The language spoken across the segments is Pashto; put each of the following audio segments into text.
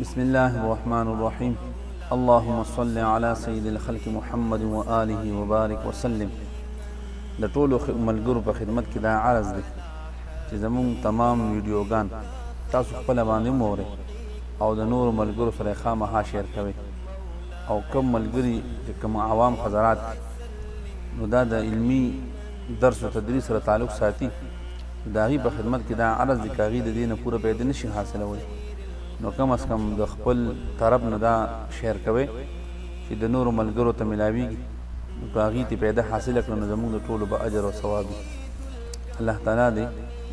بسم الله الرحمن الرحيم اللهم صل على سيد الخلق محمد وآله وبارك وسلم د ټولو ملګرو په خدمت کې دا عرض دی چې زموږ تمام ویډیوګان تاسو خپل باندې مورئ او د نورو ملګرو سره خامخا شیر کوئ او کم ملګري چې کم عوام حضرات نو دا د علمی درس او تدریس سره تعلق ساتي د هغی په خدمت کی دا عرض دی که هغی ددی نه پوره پیدی نشی حاصلولی نو کم از کم د خپل طرف نه دا شیر کوی چی د نورو ملګرو ته ملاویږی نو که هغی تی پیده حاصل کړه نو زموږ د ټولو به اجر او ثواب وی الله تعالی دی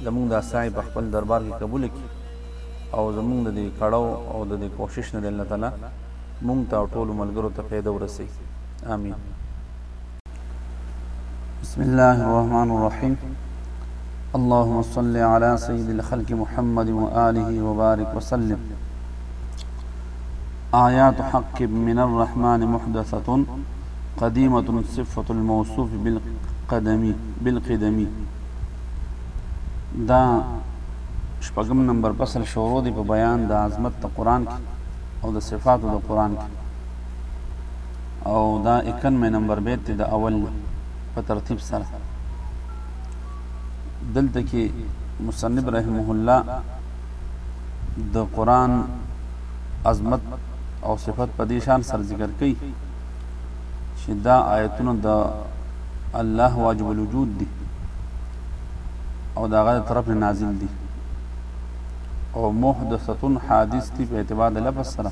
زموږ دا سعی په خپل دربار کی قبول کی او زموږ د دې کړو او د دې کوشش نه دی الله تعالی مونږ ته ټول ملګرو ته پیدا ورسی آمین بسم الله الرحمن الرحيم اللهم صل على سيد الخلق محمد وآله وبارك وسلم آيات حق من الرحمن محدثة قديمة صفة الموصوف بالقدمي بالقدمي دا شپږم نمبر فصل شروع دی په بیان د عظمت د قران کې او د صفاتو د قران کې او دا اکنمی نمبر بیت دی د اول نه په ترتیب سره دلته کې مصنف رحمه الله د قران عظمت او صفت په دې شان سر ذکر کوي چې دا آیتونه د الله واجب الوجود دي او دا غره طرف نه نازل دي او محدثه حادث دي په اعتبار د لفظ سره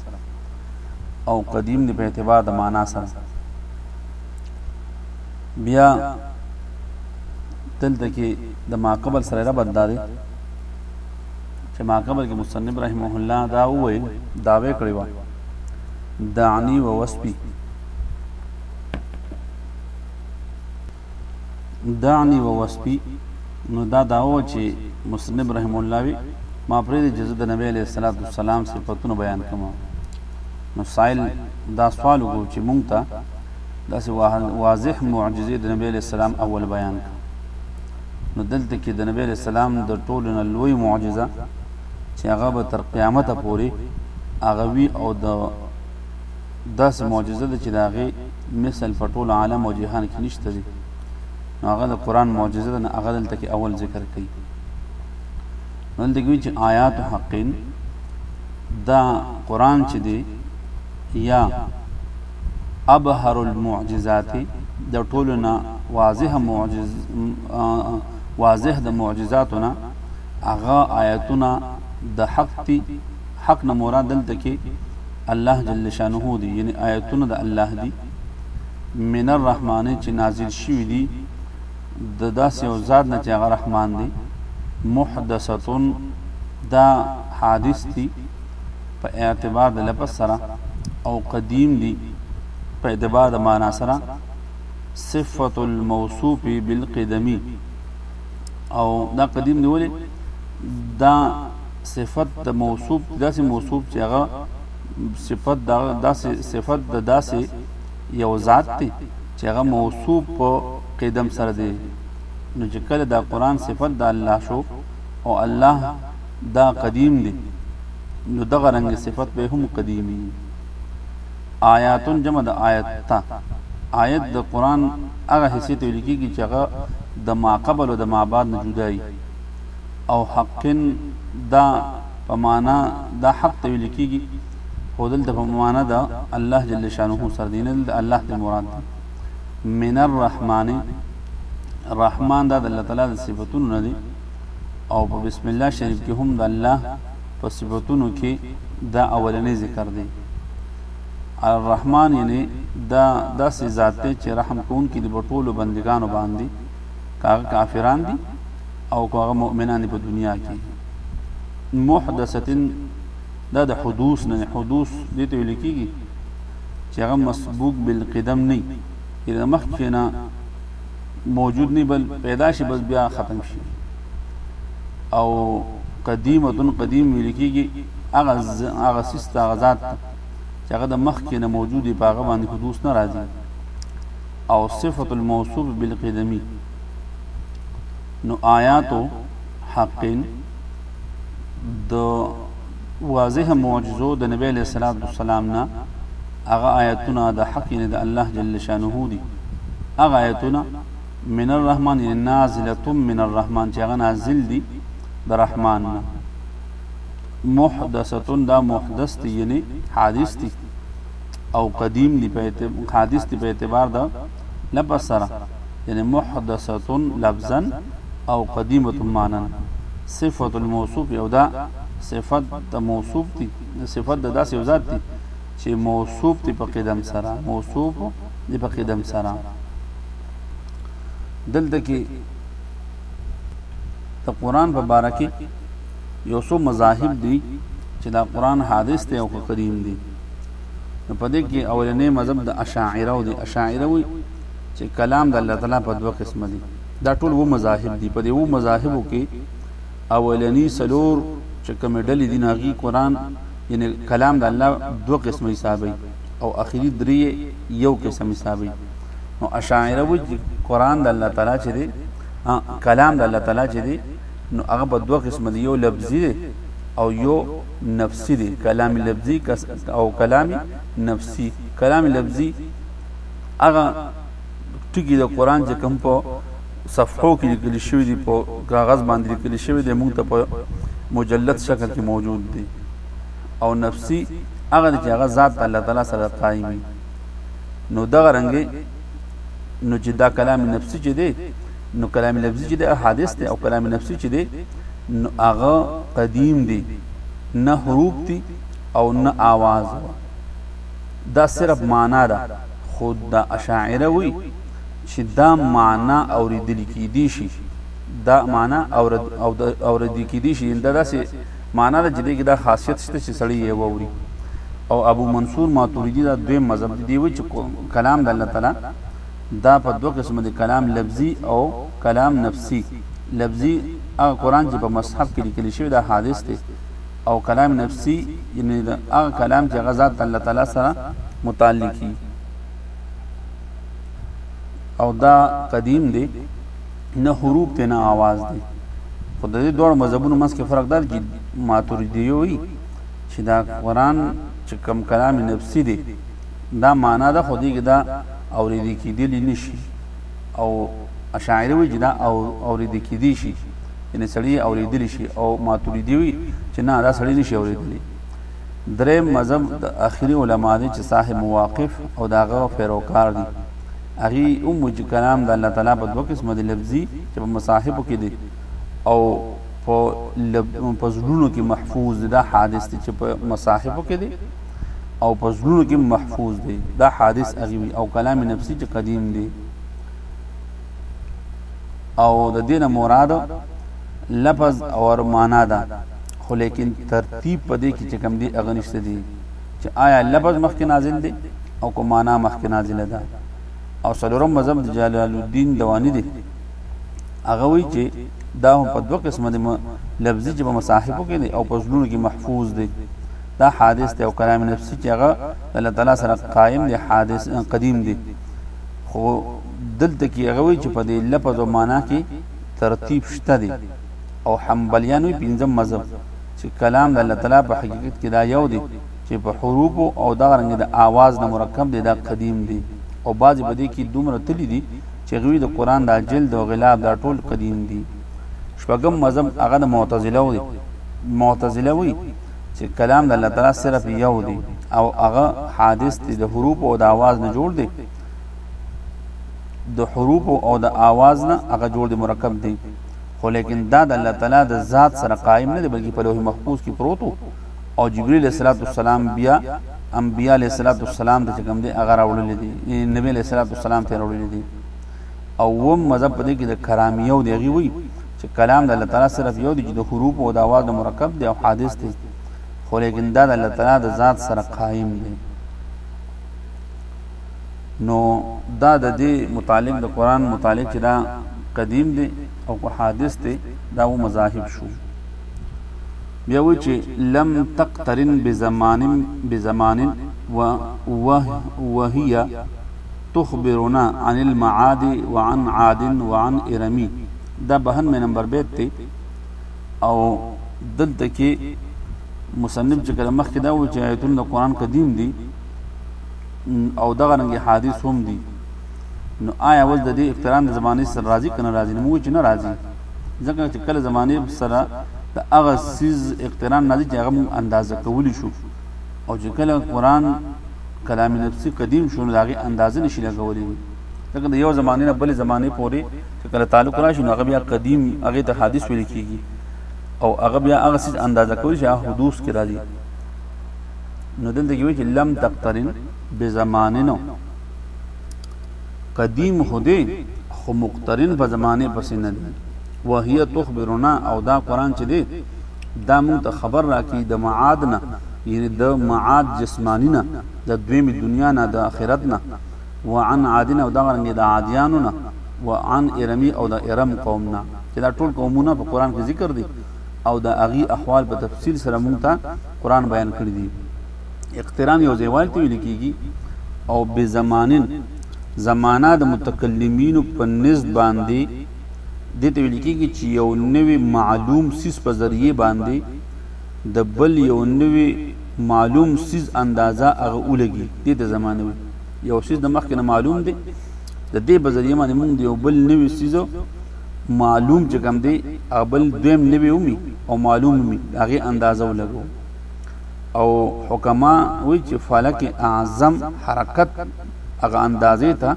او قدیم دی په اعتبار د معنا سره بیا دلته کې د ماقبل سره ربط دا دی چې ماقبل کې مصنف رحمه الله دا وویل داوی کړی و دعنی و وسپی داڼي ووسپي نو دا دعوه وه چي مصنف رحمه الله وي ما پرېږدي چي زه د نبي عليه الصلاة والسلام صفتونه بيان کړم نو سائل دا سوال وکړو چي مونږ ته داسي واضح معجزې د نبي عليه السلام اول بيان کړه نو دلته کي د نبي عليه السلام د ټولو نه لوی معجزه چي هغه به تر قيامته پوري هغه وي او د داسې معجزه ده چې د هغې مثل په ټول عالم او جهان کې نشته دی نو هغه د قرآن معجزه ده نو هغه دلته کې اول ذکر کوي نو دلته کوي چې آیات حقین دا قرآن چې دی یا ابهر المعجزات د ټولو نه واضح معجز واضح د معجزاتونه هغه آیاتونه د حق تی حق نه مراد دلته کې الله جل شانه دی یعنی آیتونه د الله دی من الرحمن چې نازل شوی دی د داسې یو ذات نه چې هغه رحمان دی محدثتون دا حادث دی په اعتبار د لفظ سره او قدیم دی په اعتبار د معنا سره صفت الموصوف بالقدمی او دا قدیم دی ولې دا صفت د موصوف داسې موصوف چې هغه صفت د داسې صفت د داسې یو ذات دی چې هغه موصوف په قدم سره دی نو چې کله دا قران صفت د الله شو او الله دا قدیم دی نو دغه رنګ صفت به هم قدیمی آیاتون جمع د آیت تا آیت د قران هغه حصے ته لیکيږي چې هغه د ما قبل او د ما بعد نه جدای او حقًا دا په معنا دا حق ته ویل کیږي خو دلته په معنا دا الله جل شانه سره دی نه د الله ته مراد دی من الرحمن الرحمن دا د الله تعالی د صفاتونو نه دی او په بسم الله شریف کې هم د الله په صفاتونو کې دا اولنې ذکر دی الرحمن یعنی دا داسې ذات دی چې رحم کوونکی د ټولو بندګانو باندې کاغه کافران دي او کاغه مؤمنان په دنیا کې محدثتن دا د حدوث نه حدوث دې ته ویل کېږي چې هغه مسبوق بالقدم نه یره مخ کې نه موجود نه بل پیدا شي بس بیا ختم شي او قدیمه قدیم ویل کېږي هغه هغه سیسته غزاد چې هغه د مخ کې نه موجودي په هغه باندې حدوث نه راځي او صفت الموصوف بالقدمی نو آیات حق د واضح معجزو د نبی له صلوات والسلام نه هغه آیاتونه د حق نه د الله جل شانه دي هغه آیاتونه من الرحمن نازله من الرحمن چې هغه نازل دي د رحمان نه محدثه دا محدث دي یعنی حادث دي او قدیم دی په حادث دی په اعتبار د لفظ سره یعنی محدثه لفظا او قدیمه معنا صفت الموصوف یو دا صفت د موصوف دی صفت د داسې ذات دی چې موصوف دی په قدم سره موصوف دی په قدم سره دلته کې د قران په باره کې یو څو مذاهب دي چې دا قران حادث دی او قدیم دی نو په دې کې اولنې مذهب د اشاعره او دي اشاعره وي چې کلام د الله تعالی په دوه قسمه دي دا ټول و مذاهب دي په دې و مذاهبو کې اولنی سلور چې کوم ډلې دي ناغي قران یعنی کلام د الله دوه قسمه حسابي او اخیری درې یو قسم حسابي نو اشاعره وي قران د الله تعالی چې دي کلام د الله تعالی چې دي نو هغه په دوه قسمه دي یو لفظي او یو نفسي دی کلام لفظي او کلام نفسي کلام لفظي هغه ټکی د قران چې کوم په صفحو کې لیکل شوی دی په کاغذ باندې لیکل شوی دی موږ ته په مجلد شکل کې موجود دی او نفسي هغه چې هغه ذات الله تعالی سره قایمي نو دغه رنګي نو چې دا کلام نفسي چې دی نو کلام لفظي چې دی حادث دی او کلام نفسي چې دی نو هغه قدیم دی نه حروف دی او نه آواز وه دا صرف معنا ده خو دا اشاعره وی چې دا معنا اوریدل کیدی شي دا معنا اورد او د اورد کیدی شي دا داسې معنا ده چې دغه دا خاصیت شته چې سړی یې ووري او ابو منصور ماتوریدی دا دوی مذهب دی وی چې کلام د الله تعالی دا په دوه قسمه دی کلام لفظی او کلام نفسی لفظی هغه قران چې په مصحف کې لیکل شوی دا حادث دی او کلام نفسی یعنی هغه کلام چې غزاد الله تعالی سره متعلقی او دا قدیم دی نه حروف ته نه आवाज دی خو د دې دوه مذهبونو منځ کې فرق دار چې ماتوریدی وي چې دا قران چې کم کلام نفسي دی دا معنا ده خو دې کې دا اورېدې کېدلی نه شي او اشاعره وي چې دا اورېدې کېدی شي یعنی سړی اورېدلی شي او ماتوریدي وي چې نه دا سړی نشي اورېدلی درې مذهب د اخري علما دي چې صاحب مواقف او داغه پیروکار دي هغه هم چې کلام د الله تعالی په دوه قسمه دي لفظي چې په مصاحب کې دي او په لب... په زړونو کې محفوظ دا حادث دي چې په مصاحب کې دي او په زړونو کې محفوظ دی دا حادث هغه وي او کلام نفسي چې قدیم دی او د دین مراد لفظ او معنا ده خو لیکن ترتیب په دې کې چې کم دی هغه نشته دی چې آیا لفظ مخکې نازل دی او کو معنا مخکې نازله ده او سلورم مذهب د جلال الدین دوانی دی هغه وی چې دا هم په دوه قسمه دی لفظي چې په مصاحفو کې دی او په زړونو کې محفوظ دی دا حادث دی او کلام نفسي چې هغه د الله تعالی سره قائم دی حادث قدیم دی خو دلته کې هغه وی چې په دې لفظ او معنا کې ترتیب شته دی او حنبلیان وی پنځم مذهب چې کلام د الله تعالی په حقیقت کې دا یو دی چې په حروف او دا رنګ د آواز نه مرکب دی دا قدیم دی او بعضی په دې کې دومره تللی دي چې غوی د قران د جلد او غلاب دا ټول قدیم دي شپږم مذهب هغه د معتزله وي معتزله وي چې کلام د الله تعالی صرف یو دی او هغه حادث دی د حروف او د आवाज نه جوړ دی د حروف او د आवाज نه هغه جوړ دی مرکب دی خو لیکن دا د الله تعالی د ذات سره قائم نه دی بلکې په لوح محفوظ کې پروت او جبرئیل السلام بیا انبیاء علیہ الصلوۃ والسلام ته کوم دي هغه راوړل دي نبی علیہ الصلوۃ والسلام ته راوړل دي او وم مذهب دې کې د کرامیو دی غي وي چې کلام د الله تعالی صرف یو دی چې د حروف او د اواز د مرکب دی او حادث دی خو لیکن دا د الله تعالی د ذات سره قائم دی نو دا د دې متعلق د قران متعلق چې دا قدیم دی او کو حادث دی دا و مذاهب شو بیا و چې لم تقترن بزمان بزمان و وهي تخبرنا عن المعاد وعن عاد وعن ارمی دا بهن مې نمبر بیت ته او دلته کې مصنف چې کله مخکې دا و چې آیتونه د قران قدیم دي او دغه رنګ حدیث هم دي نو آیا ول د دې اقتران د زمانه سره راضي کنه راضي نو موږ چې نه راضي ځکه چې کله زمانه سره د هغه سیز اقتران نه دي چې هغه اندازه کولی شو او چې کله قران کلام نفسي قدیم شو نو د هغې اندازه نشي لګولی ځکه د یو زمانې نه بلې زمانې پورې چې کله تعلق راشي نو هغه بیا قدیم هغې ته حادث ویل کېږي او هغه بیا هغه څیز اندازه کوي چې هغه حدوث کې راځي نو دلته کې وایي چې لم تقترن بزماننو قدیم خو دی خو مقترن په زمانه پسې نه دی وهي تخبرنا او دا قران چې دی دا موږ ته خبر راکوي د معاد نه یعنی د معاد جسمانی نه د دویمې دنیا نه د اخرت نه وعن عادن او دغه رنګ د عادیانو نه وعن ارمی او د ارم قوم نه چې دا ټول قومونه په قران کې ذکر دي او د اغي احوال په تفصیل سره مونږ ته قران بیان کړی دی اقتران یو ځایوال ته ویل کیږي او بزمانن زمانہ د متکلمینو په نسبت باندې دې ته ویل کېږي چې یو نوي معلوم څیز په ذریعې باندې د بل یو نوي معلوم څیز اندازه هغه ولګي دې ته زمانه وي یو څیز د مخکې نه معلوم دی د دې په ذریعه باندې موږ د یو بل نوي څیز معلوم چې کوم دی هغه بل دویم نوي ومي او معلوم ومي د هغې اندازه ولګو او حکما وی چې فلک اعظم حرکت هغه اندازې ته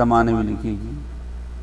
زمانه ویل کېږي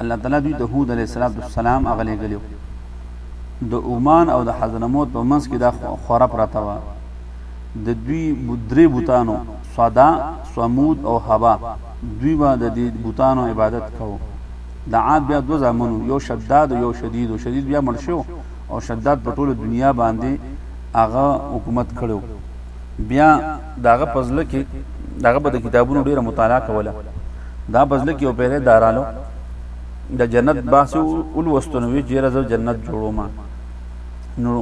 الله تعالی دوی ته هود علیه السلام هغه لېږلی و د عمان او د حضرموت په منځ کې دا خوره پرته وه د دوی درې بوتانو صدا سمود او هبا دوی به د دې بوتانو عبادت کوو د عاد بیا دو زامنو یو شداد او یو شدید او شدید بیا مړ شو او شداد په ټوله دنیا باندې هغه حکومت کړو بیا داغه پزله کې داغه په کتابونو ډیره مطالعه کوله دا پزله کې او پیره دارالو د جنت بحث اول وستنوي چې رزو جنت جوړو ما نو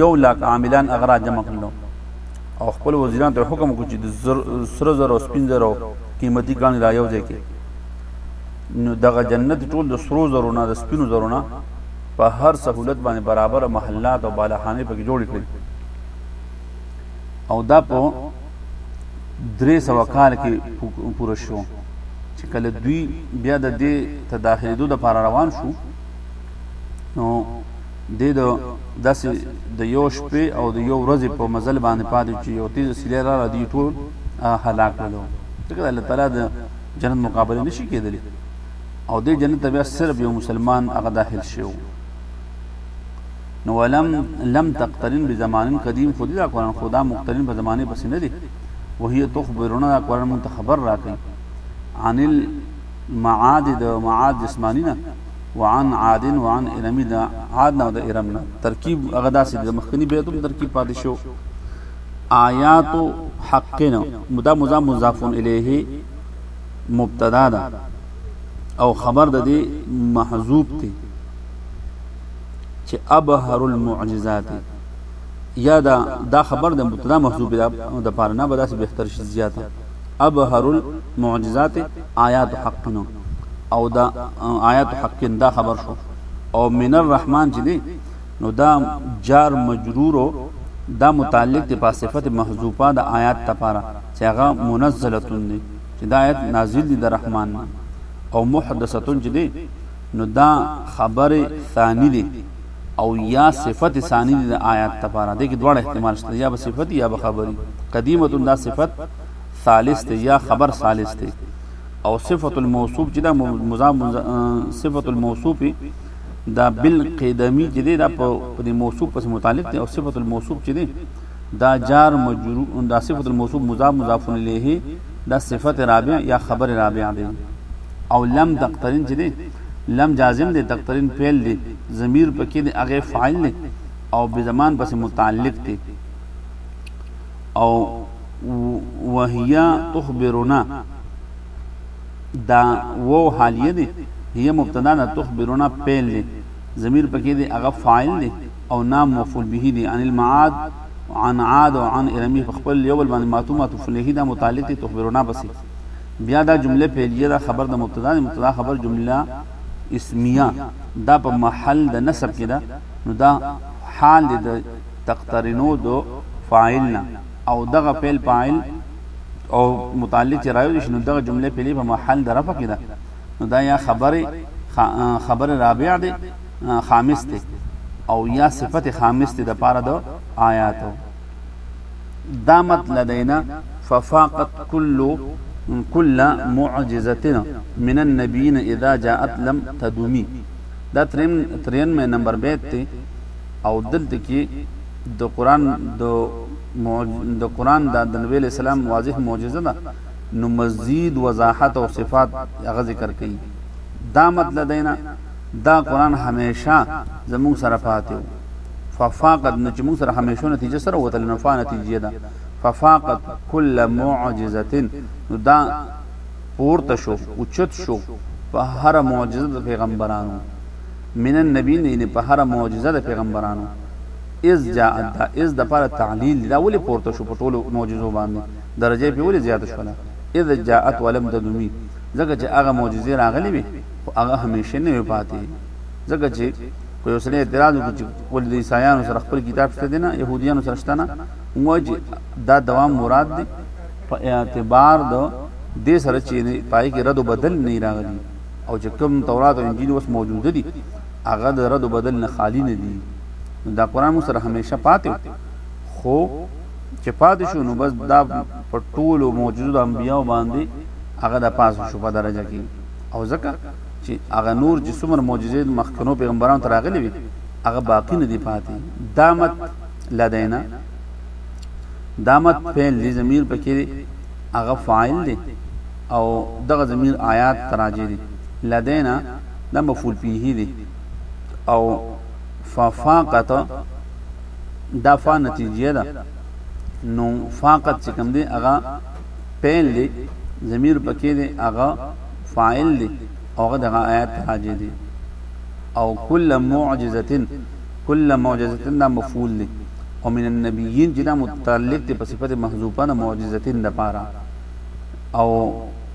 یو لاک عاملان اغرا جمع کړو او خپل وزیران ته حکم کو چې د سره زر او سپین زر او قیمتي کان را یو ځای کې نو دغه جنت ټول د سرو زرو نه د سپینو زرو نه په هر سہولت باندې برابر محلات او بالاخانه پکې جوړ کړي او دا په درې سوه کال کې پوره شو چې کله دوی بیا د دې ته داخلېدو دپاره روان شو نو دی د داسې د یو شپې او د یو ورځې په مزل باندې پاتې چې یو تیز سیلی راغله دوی ټول هلاک کړلو ځکه د الله تعالی د جنت مقابله نشي کېدلی او دې جنت ته بیا صرف یو مسلمان هغه داخل شو نو ولم لم تقترن بزمان قدیم خودی دا قرآن خدا مقترن په زمانه پسې نه دی وهي تخبرنا دا قرآن مونږ ته خبر راکړي عن المعاد د معاد جسمانی نه وعن عاد وعن ارم د عاد نه د ارم نه ترکیب هغه داسې د مخکنی بیت هم ترکیب پاتې شو آیات حقنا مدا مضاف مضاف الیه مبتدا ده او خبر د دې محذوب ته چې ابهر المعجزات یا دا دا خبر د مبتدا محذوب دا د پاره نه بداسې بهتر شي زیاته ابهر المعجزات آیات حقنو او دا آیات حقین دا خبر شو او من الرحمن چې دی نو دا جار مجرور دا متعلق دی په صفت محذوفه د آیات لپاره چې هغه منزله دی چې دا آیت نازل دي د رحمان او محدثه چې دی نو دا خبر ثانی دی او یا صفت ثانی دی د آیات لپاره دی کې دواړه احتمال شته یا به صفت یا به خبري قدیمه دا صفت ثالث دی یا خبر ثالث دی او صفت الموصوف چې دا مضاف صفت الموصوف دا بالقدمی چې دا په موصوف پس متعلق دی او صفت الموصوف چې دی دا جار مجرور دا صفت الموصوف مضاف مضاف الیه دا صفت رابع یا خبر رابع دی او لم تقترن چې دی لم جازم دی تقترن فعل دی ضمیر پکې دی هغه فاعل دی او بزمان پس متعلق دی او وهیا تخبرنا دا وو حالیه دی هي مبتدا نه تخبرنا فعل دی ضمیر پکې دی هغه فاعل دی او نام مفعول به دی عن المعاد عن عاد او عن ارمی په خپل یو بل باندې معطوف معطوف الیه دا متعلق دی تخبرنا پسې بیا دا جمله فعلیه دا خبر د مبتدا د مبتدا خبر جمله اسمیه دا په محل د نسب کې ده نو دا حال دی د تقترنو د فاعلنا او دغه فعل فاعل او متعلق چې راوي شنو دغه جمله فعلی په محل د رفع کې ده نو دا یا خبر خبر رابع دی خامس دی او یا صفت خامس دی د پاره د آیاتو دا مت لدینا ففاقت كل كل معجزه من النبيين اذا جاءت لم تدومي دا ترین ترین مې نمبر بیت ته او دلته کې د قران د د قران د نبی اسلام واضح معجزه ده نو مزید وضاحت او صفات هغه ذکر کوي دا مطلب دی نه دا قران همیشه زموږ سره پاتې وو ففاقت نو چې موږ سره همیشه نتیجه سره وتل نو فا نتیجه ده ففاقت کل معجزه نو دا پورته شو اوچت شو په هر معجزه د پیغمبرانو من النبی نه په هر معجزه د پیغمبرانو از جاء دا از د پر تعلیل دا ولې پورته شو په ټولو معجزو باندې درجه پرې ولې زیاته شوله؟ اذ جاءت ولم تدومي، ځکه چې هغه معجزې راغلې وې، خو هغه همېشه نه وې پاتې. ځکه چې که یو سړی اعتراض وکړي چې ولې د عیسایانو سره خپل کتاب شته دی نه، یهودیانو سره شته نه، موږ وایو چې دا دوام مراد دی په اعتبار د دې سره چې په هغې کې رد و بدل نه دي راغلي او چې کوم تورات او انجیل اوس موجوده دي هغه د رد و بدل نه خالي نه دي. نو دا قرآن موږ سره همېشه پاتې و، خو چې پاتې شو نو بس دا په ټولو معجزو د انبیاو باندې هغه د پاسه شو په درجه کې او ځکه چې هغه نور چې څومره معجزې مخکنو پیغمبرانو ته راغلي وي هغه باقی نه دی پاتې دامت لدینا دامت فعل دی ضمیر پکې دی هغه فاعل دی او دغه ضمیر آیات تراجه دی لدینا دا مفعول به دی او ففاقت دا فا نتیجیه ده نو فاقت چې کوم دی هغه فعل دی ضمیر پکې دی هغه فاعل دی او هغه دغه آیات راځي دی او کل معجزه کل معجزه دا مفعول دی او من النبیین چې دا متعلق دی په صفت محذوفه د معجزه د پاره او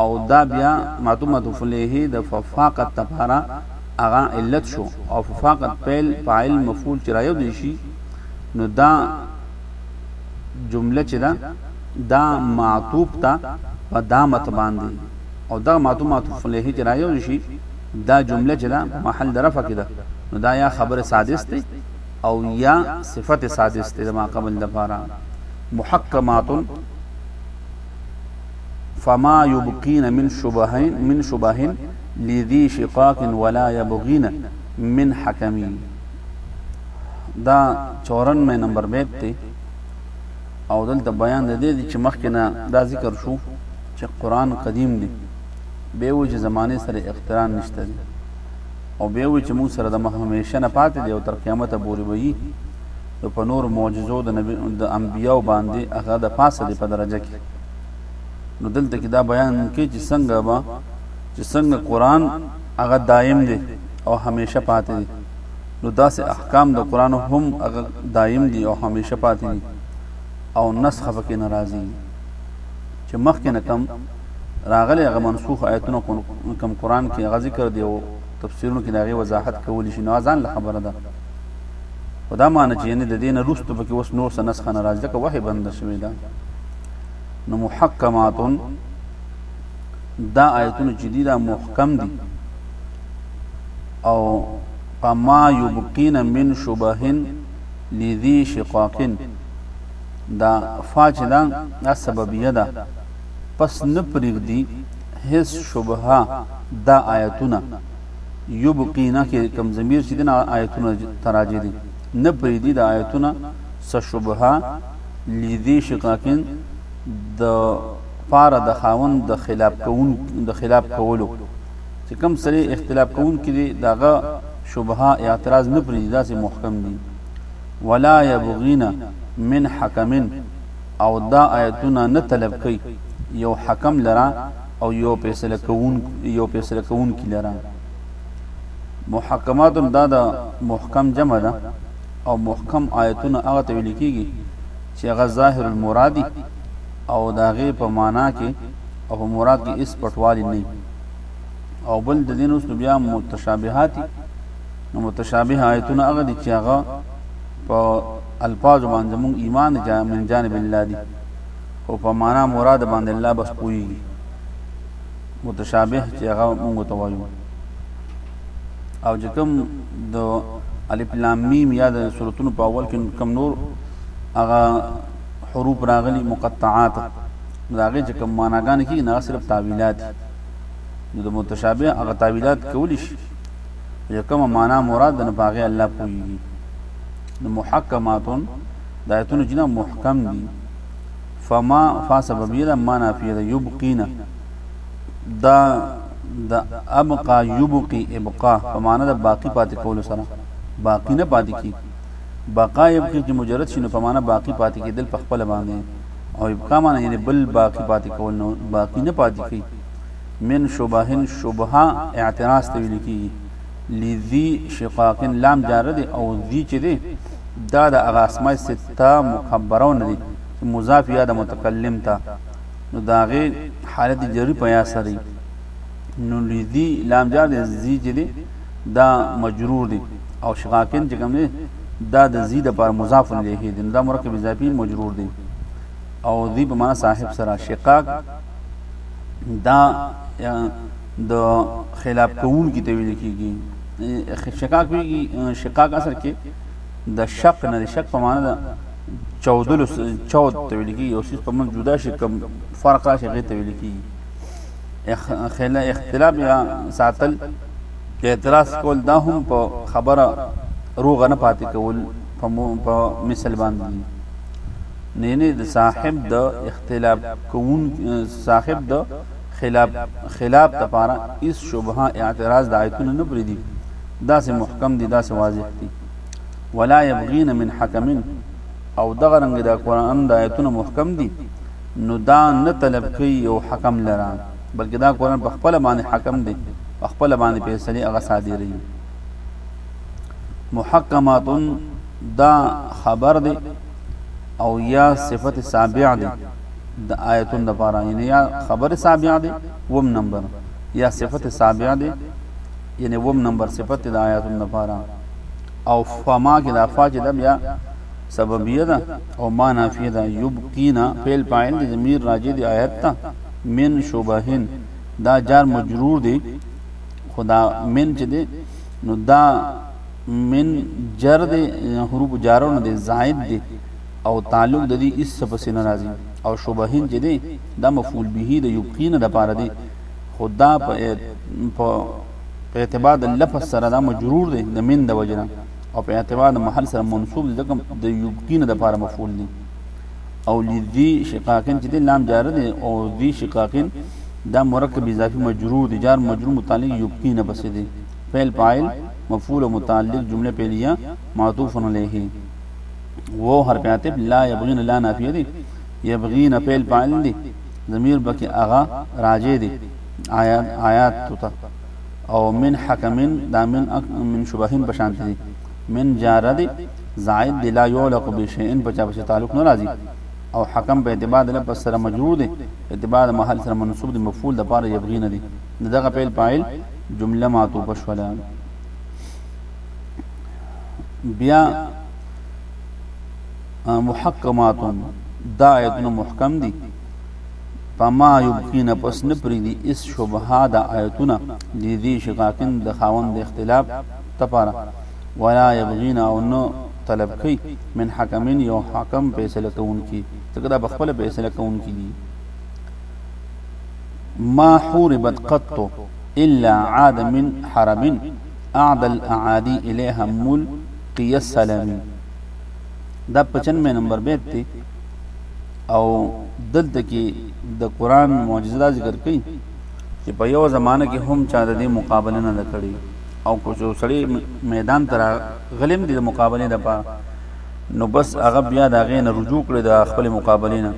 او دا بیا معطومة فلیه د ففاقت دپاره هغه علت شو او ففاقت فعل فاعل مفعول چې رایو دی شي نو دا جمله چې ده دا معطوف ده په دا مت باندې او دا معطومة فلیه چې رایو دی شي دا جمله چې ده په محل د رفع کې ده نو دا یا خبر سادس دی او یا صفت سادس دی د ما قبل دپاره محکمات فما يبقين من شبهين من شبه لذي شقاق ولا يبغين من حكمي دا چورن میں نمبر بیت تے او دلته بیان د دې چې مخکې نه دا ذکر شو چې قران قدیم دی به و چې زمانه سره اقتران نشته دی او به و چې موږ سره د مخ همیشه نه پاتې دی او تر قیامت پورې وي نو په نور معجزو د نبی د انبیاو باندې هغه د پاسه دی په درجه کې نو دلته کې دا بیان کې چې څنګه با چې څنګه قران هغه دایم دی او همیشه پاتې دی نو داسې احکام د قران هم هغه دایم دی او همیشه پاتې دی او نسخ پکې ناراضي چې مخکې نه کم راغلی هغه منسوخ آیتونه کم قران کې هغه ذکر دی او تفسیرونو کې دا غي وضاحت کول شي نو ځان له خبره ده په دا معنی چې یعنی د دې نه روستو پکې اوس نور څه نسخه نه راځي ځکه وحی بند شوی ده نو محکمات دا آیتونه چې دي دا محکم دي او فما یبقین من شبهن لذی شقاقن دا فاجدا دا سببیه ده پس نه پرېږدي هیڅ شبهه دا آیتونه یبقینه کې کم ضمیر چې دنه آیتونه تراجه دي نه پریدي د آیتونه څه شبهه لیدي شقاقین د پاره د خاون د خلاف کون د خلاف کولو چې کم سره اختلاف کون کړي دغه شبهه اعتراض نه پریدي داسې محکم دي ولا یبغینا من حکمن او دا آیتونه نه طلب کوي یو حکم لرا او یو فیصله کوون یو فیصله کوون کی لره محکمات دا د محکم جمع ده او محکم آیتونه هغه ته ویل کیږي چې هغه ظاهر المرادی او داغه په معنا کې او په مراد کې اس پټوالی نه او بل د دین اوس بیا متشابهات نو متشابه آیتونه هغه دي چې هغه په الفاظ باندې موږ ایمان جا من جانب الله دي خو په معنا مراد باندې الله بس پوهیږي متشابه چې هغه موږ ته وایو او چې کوم د الف لام میم یا د سورتونو په اول کې کم نور هغه حروف راغلي مقطعات راغلي چې کوم معناګان کې نه صرف تعویلات نو د متشابه هغه تعویلات کولی شي چې کوم معنا مراد نه باغې الله پوهیږي نو محکماتون د آیتونو جنا محکم دي فما فا سببیه ده ما نافیه ده یبقینا دا د ابقا یبقی ابقا په معنا د باقی پاتې کولو سره باقی نه پاتې کی بقا یبقی چې مجرد شنو په معنا باقی پاتې کېدل په خپل باندې او ابقا معنا یعنی بل باقی پاتې کول نو باقی نه پاتې کی من شبهن شبهه اعتراض ته ویل کیږي لذی شقاق لام جار دی او ذی چې دی دا د هغه اسماء سته مکبرو نه دی چې مضاف یا د متکلم ته نو دا غي حالت جری په یا سره نو لذی لام جار دی ذی چې دی دا مجرور دی او شقاقین چې کوم دی دا د ذی د پر مضاف الیه دی دا مرکب اضافي مجرور دی او ذی په معنا صاحب سره شقاق دا د خلاف کوونکي ته ویل کېږي شقاق ویږي شقاق اصل کې د شق نه د شق په معنا د چودلو چود ته ویل کېږي یو څیز په منځ جدا شي کوم فرق راشي هغې ته ویل کېږي خلا اختلاف یا ساتل اعتراض کول دا هم په خبره روغ نه پاتې کول په مثل باندې نه نه د صاحب د اختلاف کوون صاحب د خلاف خلاف د پاره هیڅ شبهه اعتراض د آیتونو نه پرې دي داسې محکم دي داسې واضح دي ولا یبغین من حکم او دغه رنګ د قران د آیتونو محکم دي نو دا نه طلب کوي یو حکم لره بلکې دا قران په خپل باندې حکم دي په خپل باندې فیصله هغه صادري محکمات دا خبر دي او یا صفت سابع دي د آیتون د پاره یعنی یا خبر سابع دی وم نمبر یا صفت سابع دی یعنی وم نمبر صفت د آیتون د پاره او فما کې د فاج د بیا سببیه ده او ما نافیه ده یبقینا فعل فاعل دی ضمیر راجع دی آیت ته من شبهن دا جار مجرور دی خدا من چې دی نو دا من جر دی حروف جارو نه دی زائد دی او تعلق د دې هیڅ څه پسې نه راځي او شبهین چې دی دا مفعول به د یبقی نه لپاره دی خو دا په په اعتبار د لفظ سره دا مجرور دی د من د وجنه او په اعتبار د محل سره منصوب دی ځکه د یبقی نه لپاره مفعول دی او لذي شقاقين چې لام جار دي او ذي شقاقين دا مرکب اضافي مجرور دي جار مجرور متعلق يبقي نه بس دي فعل فاعل مفعول متعلق جمله فعليه معطوف عليه وو حرف عاطف لا يبغين لا نافيه دي يبغين فعل فاعل دي ضمير بکې اغا راجع دي آيات آيات ته او من حکمن دا من من شبهن بشانت دي من جار دي زائد دي لا يعلق بشيئن په چا په تعلق نه راځي او حکم په اعتبار د لفظ سره مجرور دي په اعتبار د محل سره منصوب دي مفعول د پاره يبغين دي دغه فعل فاعل جمله معطوفه شوله بیا محکمات دا آیتونه محکم دي فما یبقین پس نه پریدي اس شبها دا آیتونه دي دي شقاقین د خاوند د اختلاف تپاره ولا یبغین او نه طلب کوي من حکمین یو حکم فیصله کوونکی ځکه دا بخپل فیصله کوونکی دي ما حوربت قط الا عاد من حرم اعد الاعادی الیها مل قی السلامی دا پچنمه نمبر بیت تی او دلته کې د قران معجزه ذکر کړي چې په یو زمانه کې هم چا د دې مقابله نه کړې او کو چې سړی میدان تر غلم دي د مقابله د پاره نو بس هغه بیا دا غې نه رجوع کړي د خپل مقابله نه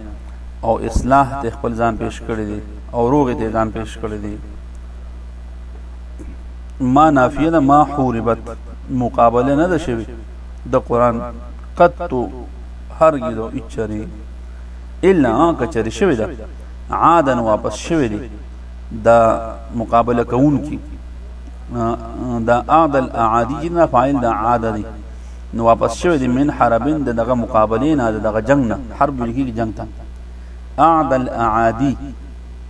او اصلاح ته خپل ځان پیش کړي دي او روغ ته ځان پیش کړي دي ما نافیه ده ما حوربت مقابله نه ده شوی د قران قط هرگز او اچری الا کچری شوی ده عادن واپس شوی دی دا مقابله کون کی دا عاد الاعادی جنا فاعل دا عاد دی نو واپس شوی دی من حربین دغه مقابله نه دغه جنگ نه حرب لکی جنگ ته اعد الاعادی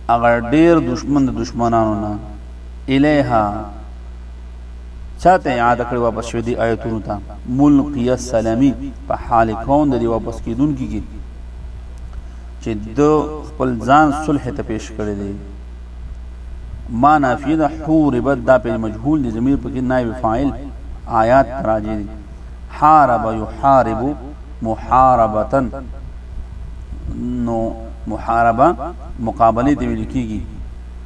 اگر ډیر دشمن د دشمنانو نه الیها چاته یاد کړی واپس شوی دی آیتونو ته ملقی السلامی په حال کون د واپس کیدونکو کې چې د خپل ځان صلح ته پیش کړی دی ما نافی ده حوربت دا په مجهول دی ضمیر پکې نائب فاعل آیات راځي حارب یحارب محاربتا نو محاربه مقابله دی ویل کیږي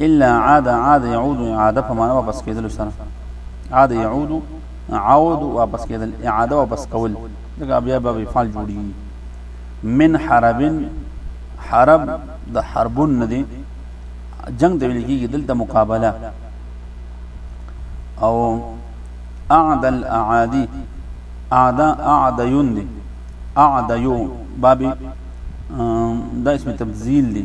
الا عاد عاد يعود اعاده په معنا واپس کېدل سره عاد يعود عود واپس کېدل اعاده واپس کول دغه بیا به فعل جوړي من حرب حرب د حربون نه دي جنگ د ویل کېږي دلته مقابله او اعد الاعادي اعد اعد يون دي اعد يو باب دا اسم تبذيل دي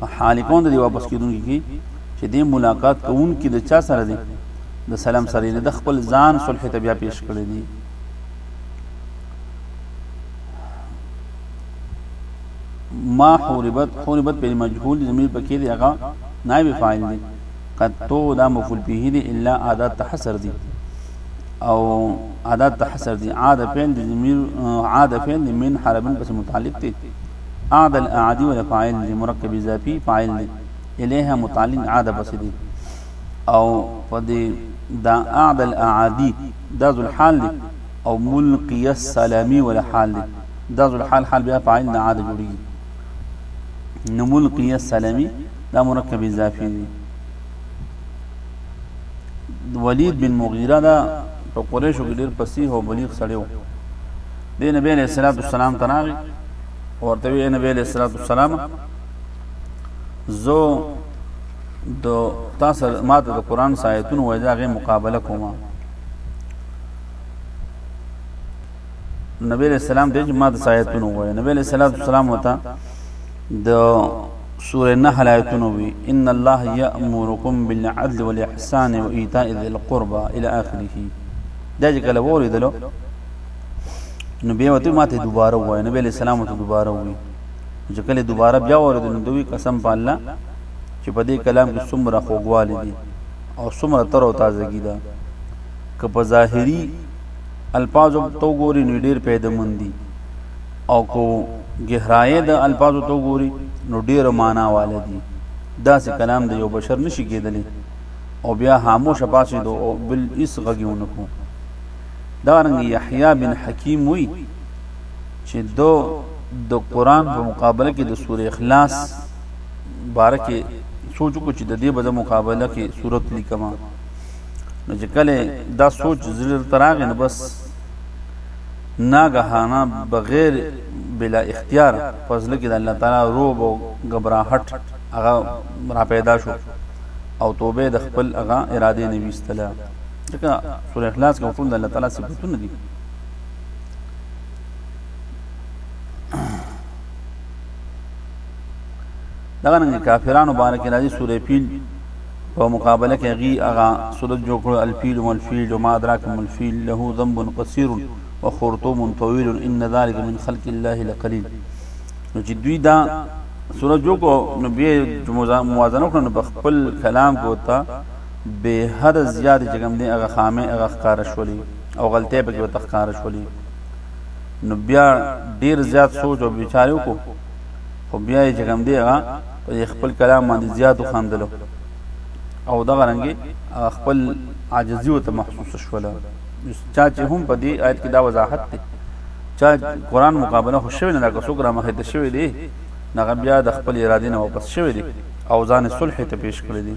په حالکون د واپس کیدونکو کې چې د ملاقات کوونکي د چا سره دي د سلام سره د خپل ځان صلح ته بیا پیش کړی دي ما حوربت حوربت په مجهول زمير پکې دی هغه نائب فاعل دی قد تو دا مفعول به دی الا عادت تحسر دی او عادت تحسر دی عاد فعل دی زمير عاد فعل من حربن پس متعلق دی عاد الاعادي ولا فاعل دی مرکب اضافي فاعل دی الیه متعلق عاد پس دی او په دې دا عاد الاعادي دا ذل حال دی او ملقي السلامي ولا حال دی دا ذل حال حال بیا فاعل نه عاد جوړي نو ملقي السلامي دا مرکب اضافي دی ولید بن مغیره دا په قریشو کې ډیر فصیح او بلیغ سړی و دی نبی علیہ الصلوۃ والسلام تراغي ورته وی نبی علیہ الصلوۃ والسلام زو د تاسو ماته د قران سایتونو وځاغه مقابله کوم نبی علیہ السلام دې ما د سایتونو وای نبی علیہ الصلوۃ والسلام وتا د سورہ نحل آیتونو وی ان الله یامرکم بالعدل والاحسان وایتاء ذی القربى الى اخره دا چې کله وریدلو نو بیا وته ماته دوباره وای نبی علیہ السلام ته دوباره وای چې کله دوباره بیا ورته نو دوی قسم په الله چې په دې کلام کې څومره خوګوالی دي او څومره تر او تازگی ده که په ظاهری الفاظو تو ګوري نو ډیر پیدا مندي او کو گہرای د الفاظو تو ګوري نو ډیر معنا والے دي دا سه کلام د یو بشر نشي کېدلی او بیا خاموش پاسې دو او بل اس غږیونکو دارنګ یحیی بن حکیم وی چې دو د قران په مقابله کې د سورې اخلاص بارکه سوچ کو چې د دې بده مقابله کې صورت لیکما نو چې کله دا سوچ زړه تراغ نه بس ناګهانا بغیر بلا اختیار فضل کې د الله تعالی روب او غبرهټ هغه را پیدا شو او توبه د خپل هغه اراده نه ویستله ځکه سورې اخلاص کې ټول د الله تعالی صفاتونه دي دا رنګ کافرانو باندې کې راځي سورې پیل په مقابله کې غي اغا سورۃ جو کړو الفیل والفیل ما ادراک الفیل له ذنب قصير وخرطوم طويل ان ذلك من خلق الله لقليل نو چې دوی دا سورۃ جو کو نو به موازنه کړو په خپل کلام کوتا بې حده زیاتې چې کوم دي هغه خامې هغه ښکاره شولې او غلطۍ پکې ورته ښکاره شولې نو بیا ډیر زیات سوچ او بیچاره وکړو خو بیا یې چې کوم دی هغه په خپل کلام باندې زیات وخندلو او دغه رنګې خپل عاجزي ورته محسوسه شوله چا چې هم په دې آیت کې دا وضاحت دی چا قرآن مقابله خو شوې نه ده که څوک رامخې ته شوی دی هغه بیا د خپل ارادې نه واپس شوی دی او ځان صلح ته پیش کړی دی